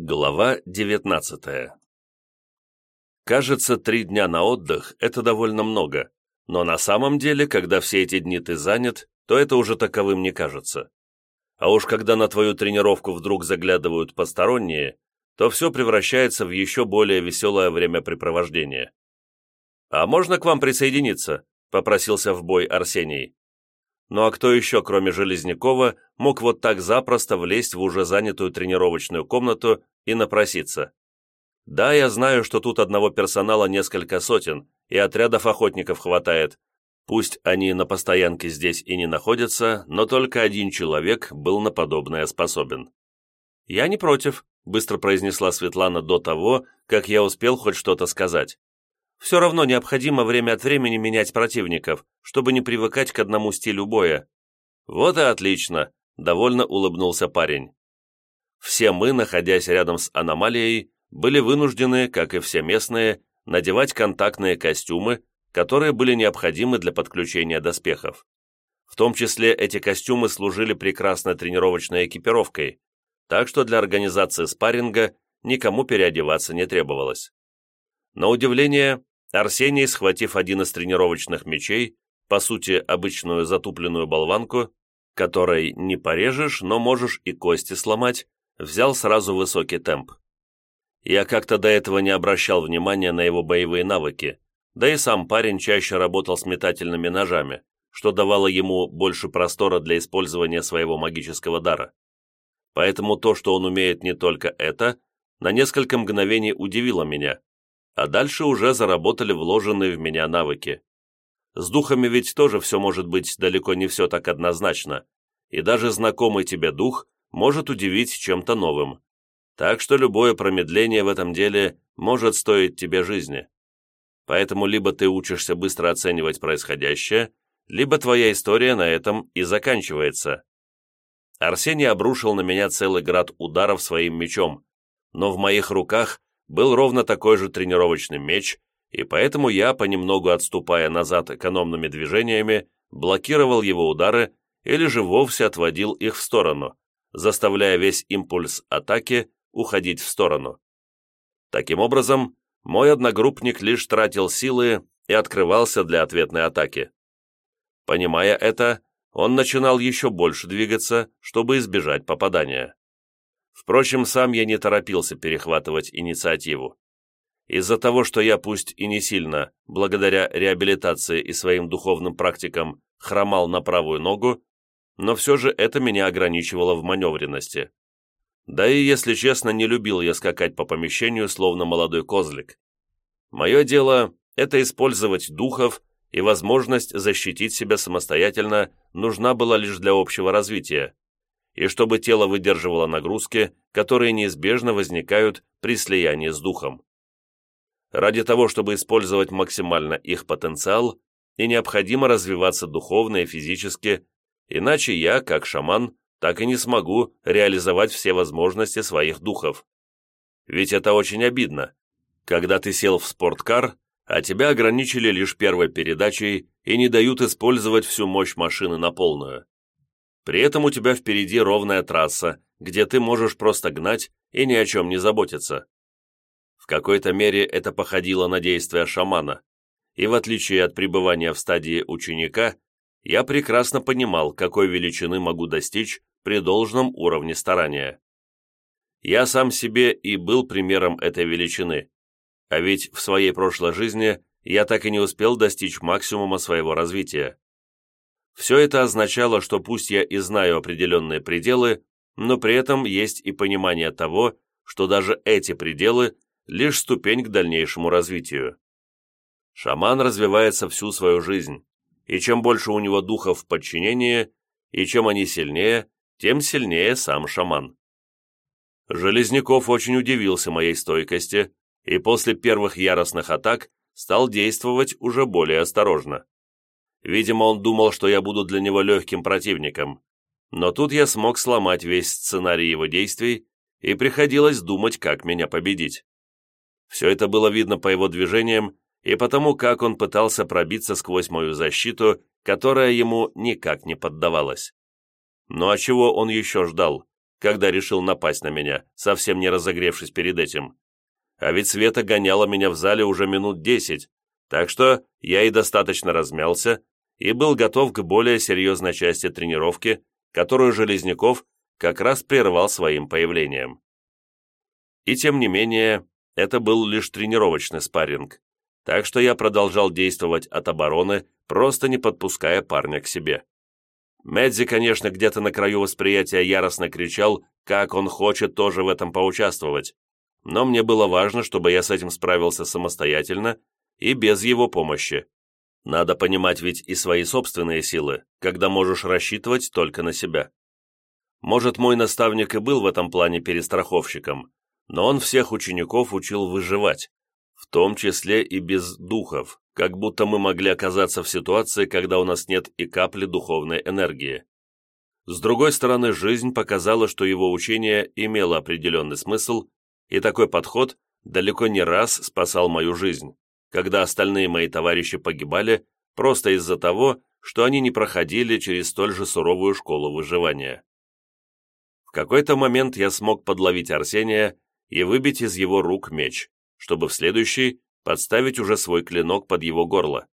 Глава 19 Кажется, три дня на отдых – это довольно много, но на самом деле, когда все эти дни ты занят, то это уже таковым не кажется. А уж когда на твою тренировку вдруг заглядывают посторонние, то все превращается в еще более веселое времяпрепровождение. «А можно к вам присоединиться?» – попросился в бой Арсений. Ну а кто еще, кроме Железнякова, мог вот так запросто влезть в уже занятую тренировочную комнату и напроситься? Да, я знаю, что тут одного персонала несколько сотен, и отрядов охотников хватает. Пусть они на постоянке здесь и не находятся, но только один человек был на подобное способен. «Я не против», — быстро произнесла Светлана до того, как я успел хоть что-то сказать. Все равно необходимо время от времени менять противников, чтобы не привыкать к одному стилю боя. Вот и отлично, довольно улыбнулся парень. Все мы, находясь рядом с аномалией, были вынуждены, как и все местные, надевать контактные костюмы, которые были необходимы для подключения доспехов. В том числе эти костюмы служили прекрасной тренировочной экипировкой, так что для организации спарринга никому переодеваться не требовалось. На удивление, Арсений, схватив один из тренировочных мечей, по сути, обычную затупленную болванку, которой не порежешь, но можешь и кости сломать, взял сразу высокий темп. Я как-то до этого не обращал внимания на его боевые навыки, да и сам парень чаще работал с метательными ножами, что давало ему больше простора для использования своего магического дара. Поэтому то, что он умеет не только это, на несколько мгновений удивило меня, а дальше уже заработали вложенные в меня навыки. С духами ведь тоже все может быть далеко не все так однозначно, и даже знакомый тебе дух может удивить чем-то новым. Так что любое промедление в этом деле может стоить тебе жизни. Поэтому либо ты учишься быстро оценивать происходящее, либо твоя история на этом и заканчивается. Арсений обрушил на меня целый град ударов своим мечом, но в моих руках был ровно такой же тренировочный меч, и поэтому я, понемногу отступая назад экономными движениями, блокировал его удары или же вовсе отводил их в сторону, заставляя весь импульс атаки уходить в сторону. Таким образом, мой одногруппник лишь тратил силы и открывался для ответной атаки. Понимая это, он начинал еще больше двигаться, чтобы избежать попадания. Впрочем, сам я не торопился перехватывать инициативу. Из-за того, что я пусть и не сильно, благодаря реабилитации и своим духовным практикам, хромал на правую ногу, но все же это меня ограничивало в маневренности. Да и, если честно, не любил я скакать по помещению, словно молодой козлик. Мое дело — это использовать духов, и возможность защитить себя самостоятельно нужна была лишь для общего развития и чтобы тело выдерживало нагрузки, которые неизбежно возникают при слиянии с духом. Ради того, чтобы использовать максимально их потенциал, и необходимо развиваться духовно и физически, иначе я, как шаман, так и не смогу реализовать все возможности своих духов. Ведь это очень обидно. Когда ты сел в спорткар, а тебя ограничили лишь первой передачей и не дают использовать всю мощь машины на полную. При этом у тебя впереди ровная трасса, где ты можешь просто гнать и ни о чем не заботиться. Какой-то мере это походило на действия шамана, и в отличие от пребывания в стадии ученика, я прекрасно понимал, какой величины могу достичь при должном уровне старания. Я сам себе и был примером этой величины, а ведь в своей прошлой жизни я так и не успел достичь максимума своего развития. Все это означало, что пусть я и знаю определенные пределы, но при этом есть и понимание того, что даже эти пределы – лишь ступень к дальнейшему развитию. Шаман развивается всю свою жизнь, и чем больше у него духов в подчинении, и чем они сильнее, тем сильнее сам шаман. Железняков очень удивился моей стойкости и после первых яростных атак стал действовать уже более осторожно. Видимо, он думал, что я буду для него легким противником. Но тут я смог сломать весь сценарий его действий, и приходилось думать, как меня победить. Все это было видно по его движениям и потому, как он пытался пробиться сквозь мою защиту, которая ему никак не поддавалась. Ну а чего он еще ждал? когда решил напасть на меня, совсем не разогревшись перед этим. А ведь Света гоняла меня в зале уже минут десять, так что я и достаточно размялся и был готов к более серьезной части тренировки, которую Железняков как раз прервал своим появлением. И тем не менее, это был лишь тренировочный спарринг, так что я продолжал действовать от обороны, просто не подпуская парня к себе. Медзи, конечно, где-то на краю восприятия яростно кричал, как он хочет тоже в этом поучаствовать, но мне было важно, чтобы я с этим справился самостоятельно и без его помощи. Надо понимать ведь и свои собственные силы, когда можешь рассчитывать только на себя. Может, мой наставник и был в этом плане перестраховщиком, но он всех учеников учил выживать, в том числе и без духов, как будто мы могли оказаться в ситуации, когда у нас нет и капли духовной энергии. С другой стороны, жизнь показала, что его учение имело определенный смысл, и такой подход далеко не раз спасал мою жизнь, когда остальные мои товарищи погибали просто из-за того, что они не проходили через столь же суровую школу выживания. В какой-то момент я смог подловить Арсения и выбить из его рук меч, чтобы в следующий подставить уже свой клинок под его горло.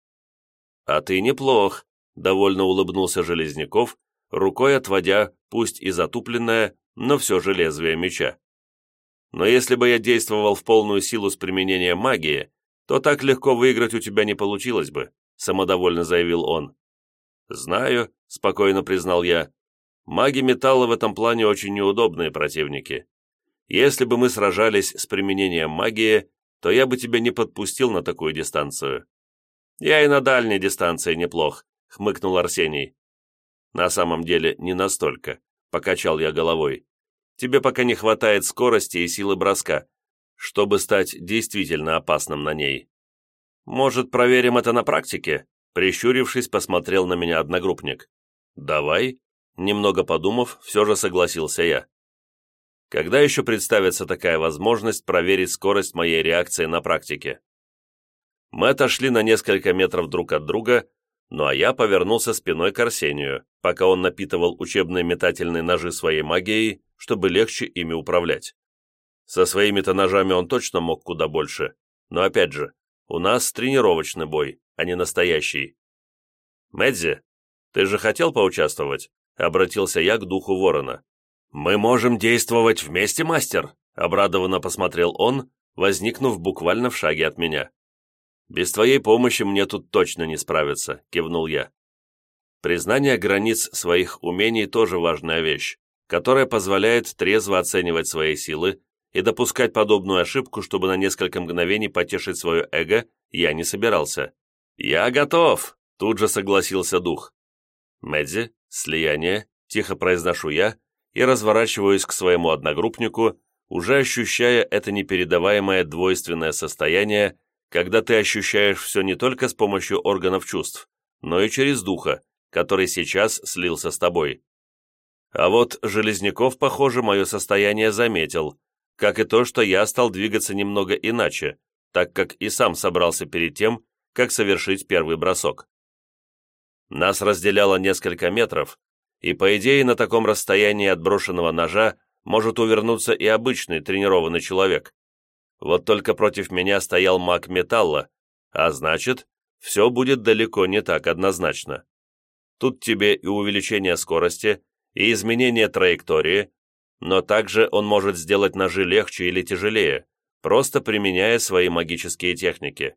«А ты неплох», — довольно улыбнулся Железняков, рукой отводя, пусть и затупленное, но все же лезвие меча. «Но если бы я действовал в полную силу с применением магии, то так легко выиграть у тебя не получилось бы», — самодовольно заявил он. «Знаю», — спокойно признал я, Маги металла в этом плане очень неудобные противники. Если бы мы сражались с применением магии, то я бы тебя не подпустил на такую дистанцию. Я и на дальней дистанции неплох, хмыкнул Арсений. На самом деле не настолько, покачал я головой. Тебе пока не хватает скорости и силы броска, чтобы стать действительно опасным на ней. Может, проверим это на практике? Прищурившись, посмотрел на меня одногруппник. «Давай», Немного подумав, все же согласился я. Когда еще представится такая возможность проверить скорость моей реакции на практике? Мы отошли на несколько метров друг от друга, ну а я повернулся спиной к Арсению, пока он напитывал учебные метательные ножи своей магией, чтобы легче ими управлять. Со своими-то ножами он точно мог куда больше, но опять же, у нас тренировочный бой, а не настоящий. Медзи, ты же хотел поучаствовать? обратился я к духу ворона. «Мы можем действовать вместе, мастер», — обрадованно посмотрел он, возникнув буквально в шаге от меня. «Без твоей помощи мне тут точно не справиться», — кивнул я. Признание границ своих умений тоже важная вещь, которая позволяет трезво оценивать свои силы и допускать подобную ошибку, чтобы на несколько мгновений потешить свое эго, я не собирался. «Я готов», — тут же согласился дух. Медзи, слияние, тихо произношу я и разворачиваюсь к своему одногруппнику, уже ощущая это непередаваемое двойственное состояние, когда ты ощущаешь все не только с помощью органов чувств, но и через духа, который сейчас слился с тобой. А вот Железняков, похоже, мое состояние заметил, как и то, что я стал двигаться немного иначе, так как и сам собрался перед тем, как совершить первый бросок. Нас разделяло несколько метров, и, по идее, на таком расстоянии от брошенного ножа может увернуться и обычный тренированный человек. Вот только против меня стоял маг металла, а значит, все будет далеко не так однозначно. Тут тебе и увеличение скорости, и изменение траектории, но также он может сделать ножи легче или тяжелее, просто применяя свои магические техники.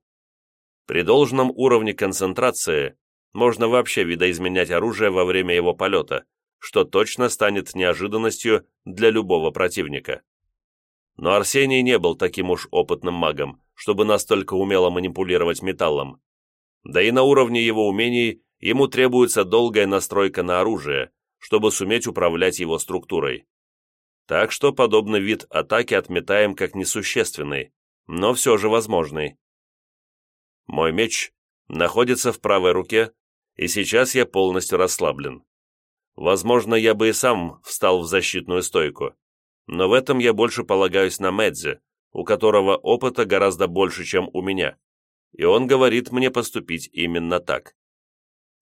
При должном уровне концентрации можно вообще видоизменять оружие во время его полета, что точно станет неожиданностью для любого противника. Но Арсений не был таким уж опытным магом, чтобы настолько умело манипулировать металлом. Да и на уровне его умений ему требуется долгая настройка на оружие, чтобы суметь управлять его структурой. Так что подобный вид атаки отметаем как несущественный, но все же возможный. Мой меч находится в правой руке, и сейчас я полностью расслаблен. Возможно, я бы и сам встал в защитную стойку, но в этом я больше полагаюсь на Медзе, у которого опыта гораздо больше, чем у меня, и он говорит мне поступить именно так.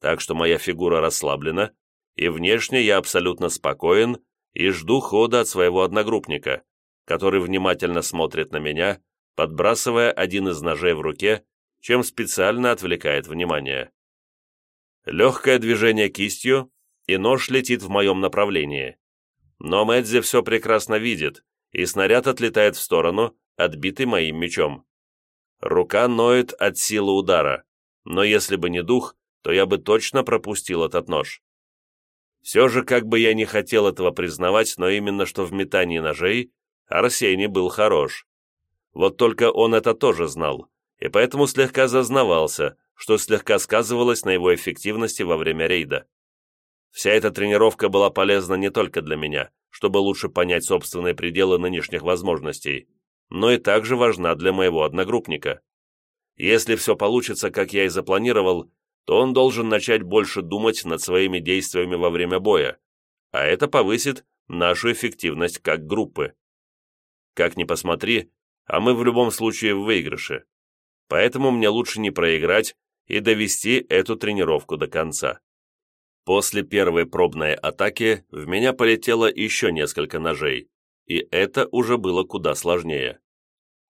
Так что моя фигура расслаблена, и внешне я абсолютно спокоен и жду хода от своего одногруппника, который внимательно смотрит на меня, подбрасывая один из ножей в руке, чем специально отвлекает внимание. Легкое движение кистью, и нож летит в моем направлении. Но Мэдзи все прекрасно видит, и снаряд отлетает в сторону, отбитый моим мечом. Рука ноет от силы удара, но если бы не дух, то я бы точно пропустил этот нож. Все же, как бы я не хотел этого признавать, но именно что в метании ножей Арсений был хорош. Вот только он это тоже знал, и поэтому слегка зазнавался, что слегка сказывалось на его эффективности во время рейда. Вся эта тренировка была полезна не только для меня, чтобы лучше понять собственные пределы нынешних возможностей, но и также важна для моего одногруппника. Если все получится, как я и запланировал, то он должен начать больше думать над своими действиями во время боя, а это повысит нашу эффективность как группы. Как ни посмотри, а мы в любом случае в выигрыше. Поэтому мне лучше не проиграть и довести эту тренировку до конца. После первой пробной атаки в меня полетело еще несколько ножей, и это уже было куда сложнее.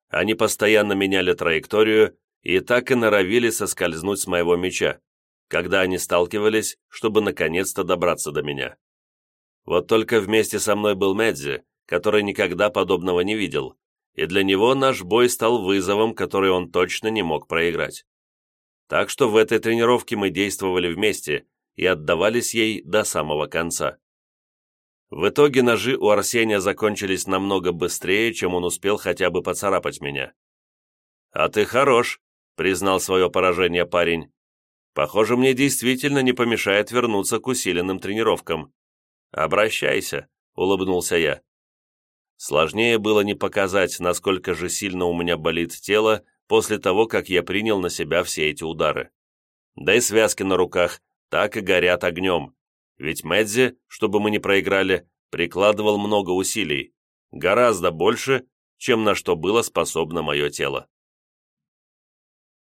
Они постоянно меняли траекторию и так и норовили соскользнуть с моего меча, когда они сталкивались, чтобы наконец-то добраться до меня. Вот только вместе со мной был Медзи, который никогда подобного не видел, и для него наш бой стал вызовом, который он точно не мог проиграть. Так что в этой тренировке мы действовали вместе и отдавались ей до самого конца. В итоге ножи у Арсения закончились намного быстрее, чем он успел хотя бы поцарапать меня. «А ты хорош», — признал свое поражение парень. «Похоже, мне действительно не помешает вернуться к усиленным тренировкам». «Обращайся», — улыбнулся я. Сложнее было не показать, насколько же сильно у меня болит тело после того, как я принял на себя все эти удары. Да и связки на руках так и горят огнем. Ведь Мэдзи, чтобы мы не проиграли, прикладывал много усилий, гораздо больше, чем на что было способно мое тело.